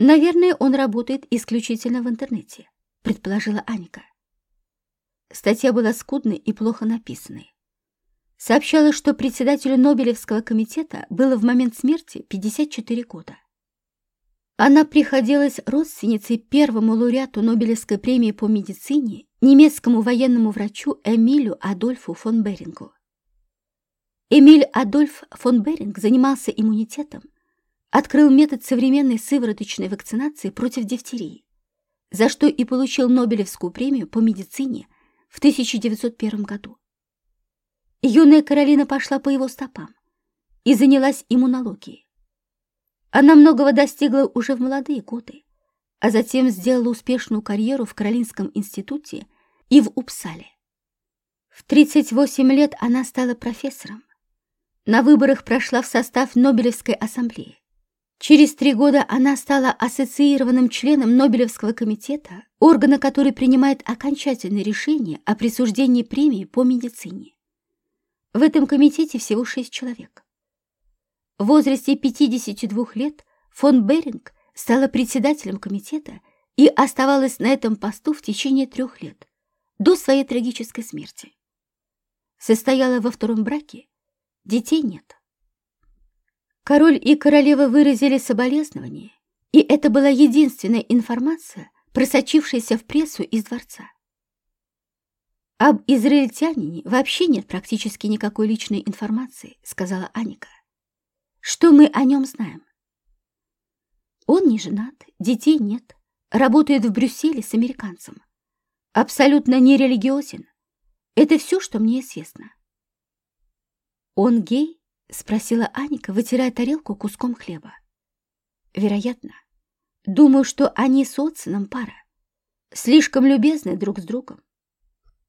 «Наверное, он работает исключительно в интернете», — предположила Аника. Статья была скудной и плохо написанной. Сообщала, что председателю Нобелевского комитета было в момент смерти 54 года. Она приходилась родственницей первому лауреату Нобелевской премии по медицине, немецкому военному врачу Эмилю Адольфу фон Берингу. Эмиль Адольф фон Беринг занимался иммунитетом, открыл метод современной сывороточной вакцинации против дифтерии, за что и получил Нобелевскую премию по медицине в 1901 году. Юная Каролина пошла по его стопам и занялась иммунологией. Она многого достигла уже в молодые годы, а затем сделала успешную карьеру в Каролинском институте и в Упсале. В 38 лет она стала профессором. На выборах прошла в состав Нобелевской ассамблеи. Через три года она стала ассоциированным членом Нобелевского комитета, органа, который принимает окончательное решение о присуждении премии по медицине. В этом комитете всего шесть человек. В возрасте 52 лет фон Беринг стала председателем комитета и оставалась на этом посту в течение трех лет, до своей трагической смерти. Состояла во втором браке, детей нет. Король и королева выразили соболезнование, и это была единственная информация, просочившаяся в прессу из дворца. «Об израильтянине вообще нет практически никакой личной информации», — сказала Аника. Что мы о нем знаем? Он не женат, детей нет, работает в Брюсселе с американцем. Абсолютно нерелигиозен. Это все, что мне известно. Он гей? Спросила Аника, вытирая тарелку куском хлеба. Вероятно. Думаю, что они с Отсоном пара. Слишком любезны друг с другом.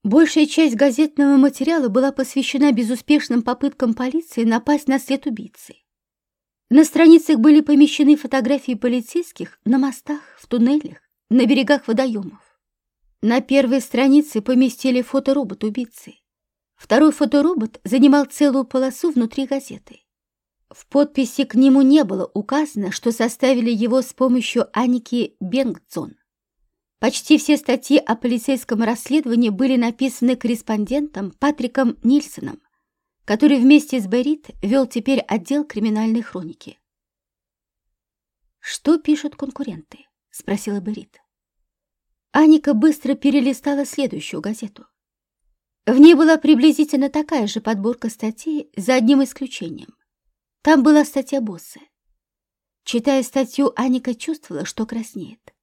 Большая часть газетного материала была посвящена безуспешным попыткам полиции напасть на след убийцы. На страницах были помещены фотографии полицейских на мостах, в туннелях, на берегах водоемов. На первой странице поместили фоторобот убийцы. Второй фоторобот занимал целую полосу внутри газеты. В подписи к нему не было указано, что составили его с помощью Аники Бенгцон. Почти все статьи о полицейском расследовании были написаны корреспондентом Патриком Нильсоном, который вместе с Берит вел теперь отдел криминальной хроники. «Что пишут конкуренты?» — спросила Берит. Аника быстро перелистала следующую газету. В ней была приблизительно такая же подборка статей, за одним исключением. Там была статья босса. Читая статью, Аника чувствовала, что краснеет.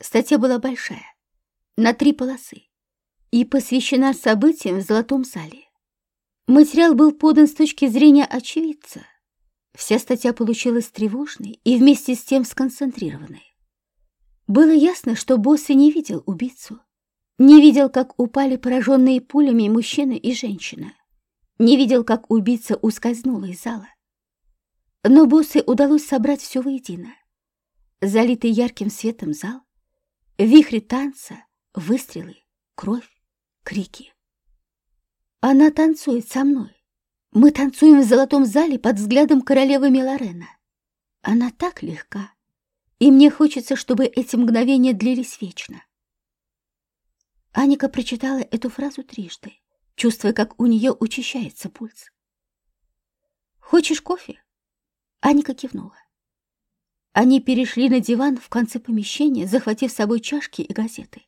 Статья была большая, на три полосы, и посвящена событиям в Золотом зале. Материал был подан с точки зрения очевидца. Вся статья получилась тревожной и вместе с тем сконцентрированной. Было ясно, что босс и не видел убийцу. Не видел, как упали пораженные пулями мужчина и женщина. Не видел, как убийца ускользнула из зала. Но боссе удалось собрать все воедино. Залитый ярким светом зал, вихри танца, выстрелы, кровь, крики. Она танцует со мной. Мы танцуем в золотом зале под взглядом королевы Милорена. Она так легка, и мне хочется, чтобы эти мгновения длились вечно. Аника прочитала эту фразу трижды, чувствуя, как у нее учащается пульс. «Хочешь кофе?» Аника кивнула. Они перешли на диван в конце помещения, захватив с собой чашки и газеты.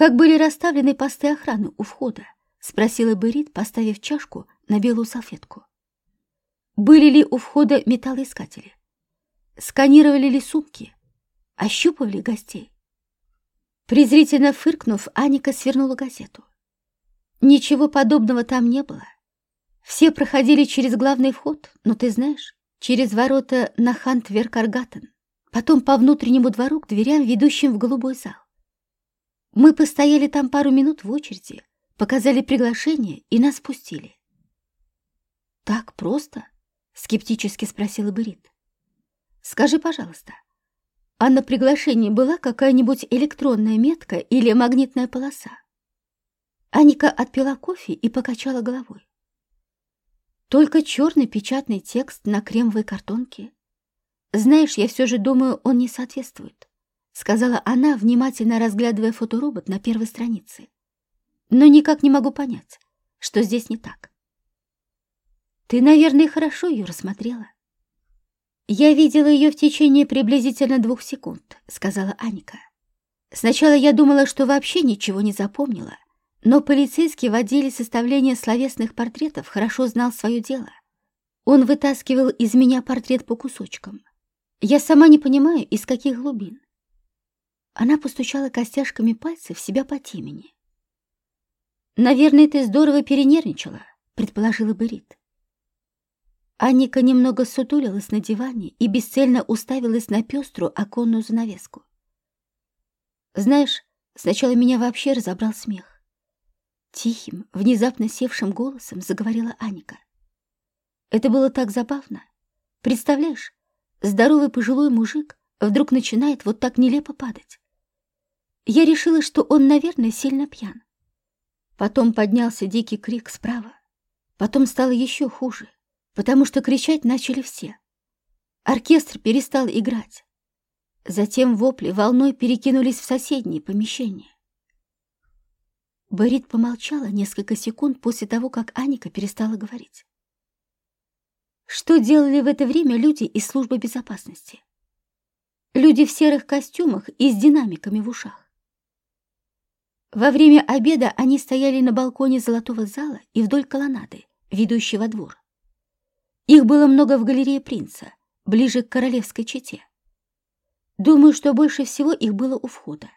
Как были расставлены посты охраны у входа? Спросила Берит, поставив чашку на белую салфетку. Были ли у входа металлоискатели? Сканировали ли сумки? Ощупывали гостей? Презрительно фыркнув, Аника свернула газету. Ничего подобного там не было. Все проходили через главный вход, но ты знаешь, через ворота на Хантверкаргаттен, потом по внутреннему двору к дверям, ведущим в голубой зал. Мы постояли там пару минут в очереди, показали приглашение и нас пустили. «Так просто?» — скептически спросила Берит. «Скажи, пожалуйста, а на приглашении была какая-нибудь электронная метка или магнитная полоса?» Аника отпила кофе и покачала головой. Только черный печатный текст на кремовой картонке. Знаешь, я все же думаю, он не соответствует, сказала она, внимательно разглядывая фоторобот на первой странице. Но никак не могу понять, что здесь не так. Ты, наверное, хорошо ее рассмотрела. Я видела ее в течение приблизительно двух секунд, сказала Аника. Сначала я думала, что вообще ничего не запомнила, но полицейский в отделе составления словесных портретов хорошо знал свое дело. Он вытаскивал из меня портрет по кусочкам. Я сама не понимаю, из каких глубин. Она постучала костяшками пальцев себя по темени. «Наверное, ты здорово перенервничала», — предположила Берит. Анника немного сутулилась на диване и бесцельно уставилась на пеструю оконную занавеску. «Знаешь, сначала меня вообще разобрал смех. Тихим, внезапно севшим голосом заговорила Аника. Это было так забавно. Представляешь, здоровый пожилой мужик вдруг начинает вот так нелепо падать. Я решила, что он, наверное, сильно пьян. Потом поднялся дикий крик справа. Потом стало еще хуже, потому что кричать начали все. Оркестр перестал играть. Затем вопли волной перекинулись в соседние помещения. Борит помолчала несколько секунд после того, как Аника перестала говорить. Что делали в это время люди из службы безопасности? Люди в серых костюмах и с динамиками в ушах. Во время обеда они стояли на балконе золотого зала и вдоль колоннады, ведущей во двор. Их было много в галерее принца, ближе к королевской чете. Думаю, что больше всего их было у входа.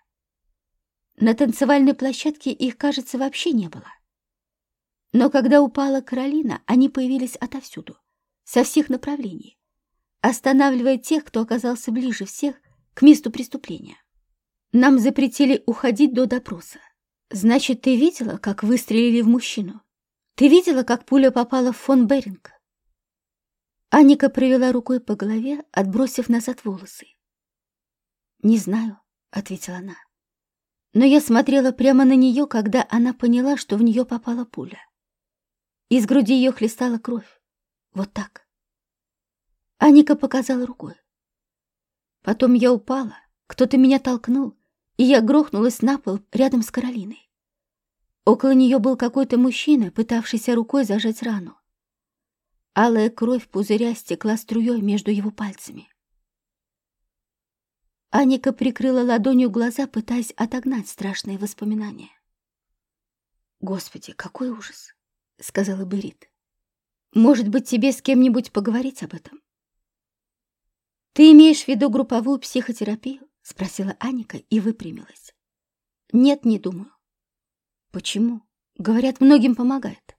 На танцевальной площадке их, кажется, вообще не было. Но когда упала Каролина, они появились отовсюду, со всех направлений, останавливая тех, кто оказался ближе всех к месту преступления. Нам запретили уходить до допроса. Значит, ты видела, как выстрелили в мужчину? Ты видела, как пуля попала в фон Беринг? Аника провела рукой по голове, отбросив назад волосы. «Не знаю», — ответила она но я смотрела прямо на нее, когда она поняла, что в нее попала пуля. Из груди ее хлестала кровь. Вот так. Аника показала рукой. Потом я упала, кто-то меня толкнул, и я грохнулась на пол рядом с Каролиной. Около нее был какой-то мужчина, пытавшийся рукой зажать рану. Алая кровь пузыря стекла струей между его пальцами. Аника прикрыла ладонью глаза, пытаясь отогнать страшные воспоминания. «Господи, какой ужас!» — сказала Берит. «Может быть, тебе с кем-нибудь поговорить об этом?» «Ты имеешь в виду групповую психотерапию?» — спросила Аника и выпрямилась. «Нет, не думаю». «Почему? Говорят, многим помогает».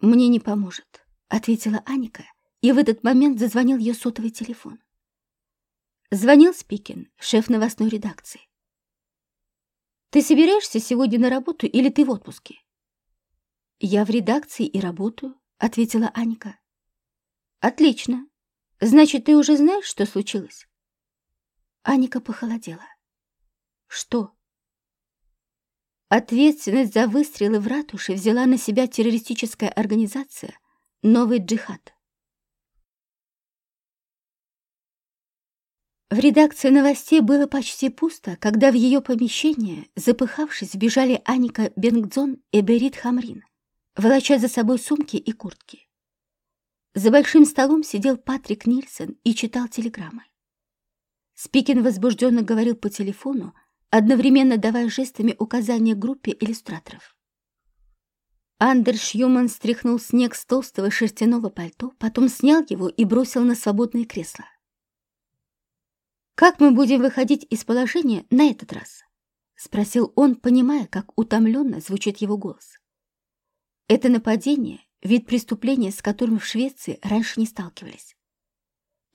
«Мне не поможет», — ответила Аника, и в этот момент зазвонил ее сотовый телефон. Звонил Спикин, шеф новостной редакции. «Ты собираешься сегодня на работу или ты в отпуске?» «Я в редакции и работаю», — ответила Аника. «Отлично. Значит, ты уже знаешь, что случилось?» Аника похолодела. «Что?» Ответственность за выстрелы в ратуше взяла на себя террористическая организация «Новый джихад». В редакции новостей было почти пусто, когда в ее помещение, запыхавшись, бежали Аника Бенгдзон и Берит Хамрин, волоча за собой сумки и куртки. За большим столом сидел Патрик Нильсон и читал телеграммы. Спикин возбужденно говорил по телефону, одновременно давая жестами указания группе иллюстраторов. Андерш Юман стряхнул снег с толстого шерстяного пальто, потом снял его и бросил на свободное кресло. «Как мы будем выходить из положения на этот раз?» — спросил он, понимая, как утомленно звучит его голос. «Это нападение — вид преступления, с которым в Швеции раньше не сталкивались.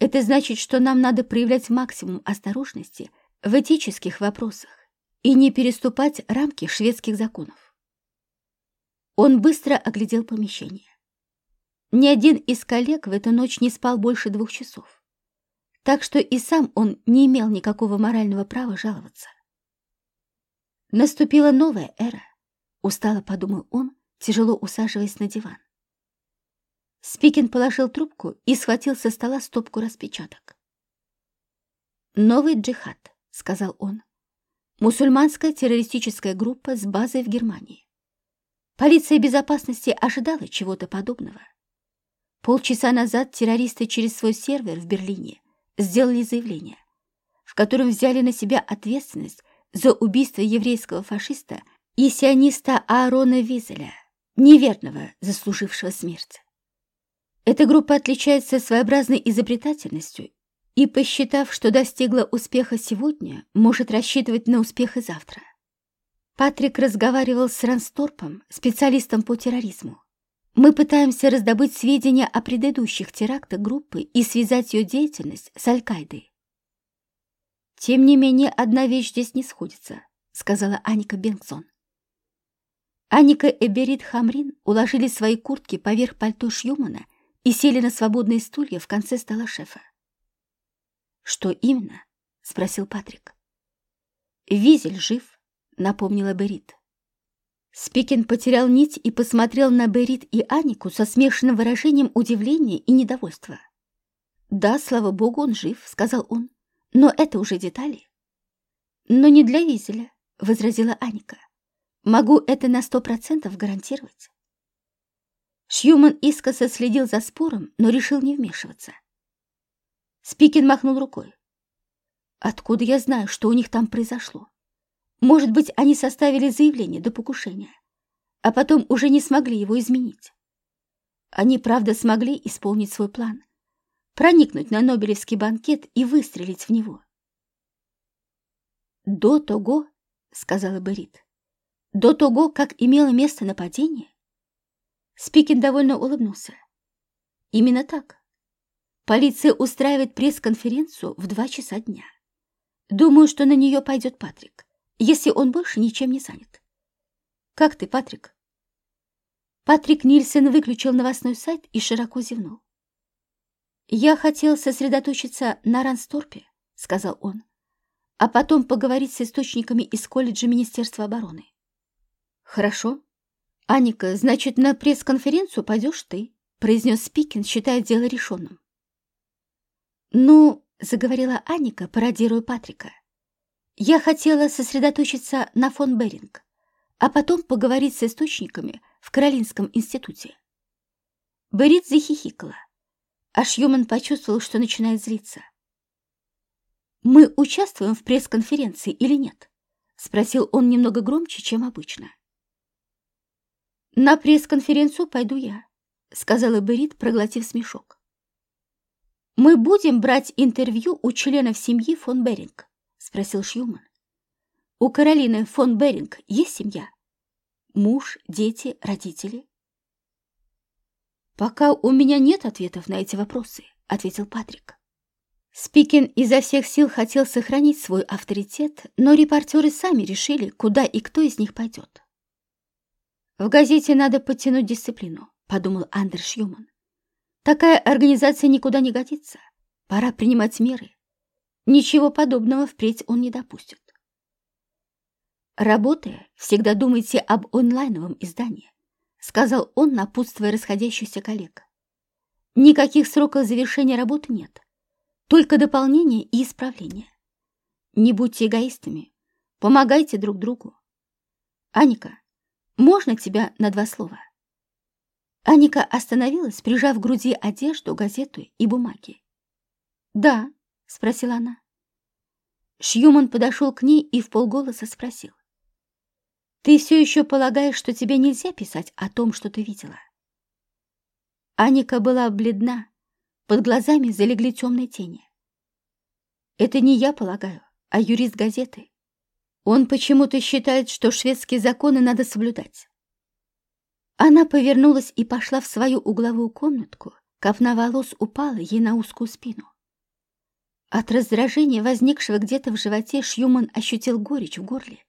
Это значит, что нам надо проявлять максимум осторожности в этических вопросах и не переступать рамки шведских законов. Он быстро оглядел помещение. Ни один из коллег в эту ночь не спал больше двух часов, так что и сам он не имел никакого морального права жаловаться. Наступила новая эра, устало подумал он, тяжело усаживаясь на диван. Спикин положил трубку и схватил со стола стопку распечаток. «Новый джихад», — сказал он. «Мусульманская террористическая группа с базой в Германии. Полиция безопасности ожидала чего-то подобного. Полчаса назад террористы через свой сервер в Берлине сделали заявление, в котором взяли на себя ответственность за убийство еврейского фашиста и сиониста Аарона Визеля, неверного, заслужившего смерть. Эта группа отличается своеобразной изобретательностью и, посчитав, что достигла успеха сегодня, может рассчитывать на успех и завтра. Патрик разговаривал с Рансторпом, специалистом по терроризму. Мы пытаемся раздобыть сведения о предыдущих терактах группы и связать ее деятельность с Аль-Каидой. «Тем не менее, одна вещь здесь не сходится», — сказала Аника Бенгсон. Аника и Берит Хамрин уложили свои куртки поверх пальто Шьюмана и сели на свободные стулья в конце стола шефа. «Что именно?» — спросил Патрик. «Визель жив», — напомнила Берит. Спикин потерял нить и посмотрел на Берит и Анику со смешанным выражением удивления и недовольства. «Да, слава богу, он жив», — сказал он. Но это уже детали. Но не для Визеля, возразила Аника. Могу это на сто процентов гарантировать. Шьюман искоса следил за спором, но решил не вмешиваться. Спикин махнул рукой. Откуда я знаю, что у них там произошло? Может быть, они составили заявление до покушения, а потом уже не смогли его изменить. Они, правда, смогли исполнить свой план, проникнуть на Нобелевский банкет и выстрелить в него. «До того», — сказала Берит, — «до того, как имело место нападение?» Спикин довольно улыбнулся. «Именно так. Полиция устраивает пресс-конференцию в два часа дня. Думаю, что на нее пойдет Патрик, если он больше ничем не занят. Как ты, Патрик?» Патрик Нильсон выключил новостной сайт и широко зевнул. «Я хотел сосредоточиться на Рансторпе», — сказал он, «а потом поговорить с источниками из колледжа Министерства обороны». «Хорошо. Аника, значит, на пресс-конференцию пойдешь ты», — произнес Спикин, считая дело решенным. «Ну», — заговорила Аника, пародируя Патрика, «я хотела сосредоточиться на фон Беринг, а потом поговорить с источниками в Каролинском институте». Берит захихикала. А Шьюман почувствовал, что начинает злиться. «Мы участвуем в пресс-конференции или нет?» — спросил он немного громче, чем обычно. «На пресс-конференцию пойду я», — сказала Берит, проглотив смешок. «Мы будем брать интервью у членов семьи фон Беринг?» — спросил Шьюман. «У Каролины фон Беринг есть семья? Муж, дети, родители?» «Пока у меня нет ответов на эти вопросы», — ответил Патрик. Спикин изо всех сил хотел сохранить свой авторитет, но репортеры сами решили, куда и кто из них пойдет. «В газете надо подтянуть дисциплину», — подумал Андерш Юман. «Такая организация никуда не годится. Пора принимать меры. Ничего подобного впредь он не допустит». Работая, всегда думайте об онлайновом издании сказал он, напутствуя расходящихся коллег. Никаких сроков завершения работы нет, только дополнение и исправление. Не будьте эгоистами, помогайте друг другу. Аника, можно тебя на два слова? Аника остановилась, прижав к груди одежду, газету и бумаги. «Да», — спросила она. Шьюман подошел к ней и в полголоса спросил. Ты все еще полагаешь, что тебе нельзя писать о том, что ты видела?» Аника была бледна, под глазами залегли темные тени. «Это не я полагаю, а юрист газеты. Он почему-то считает, что шведские законы надо соблюдать». Она повернулась и пошла в свою угловую комнатку, копна волос упала ей на узкую спину. От раздражения, возникшего где-то в животе, Шьюман ощутил горечь в горле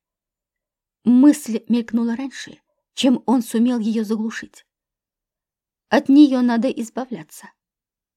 Мысль мелькнула раньше, чем он сумел ее заглушить. От нее надо избавляться.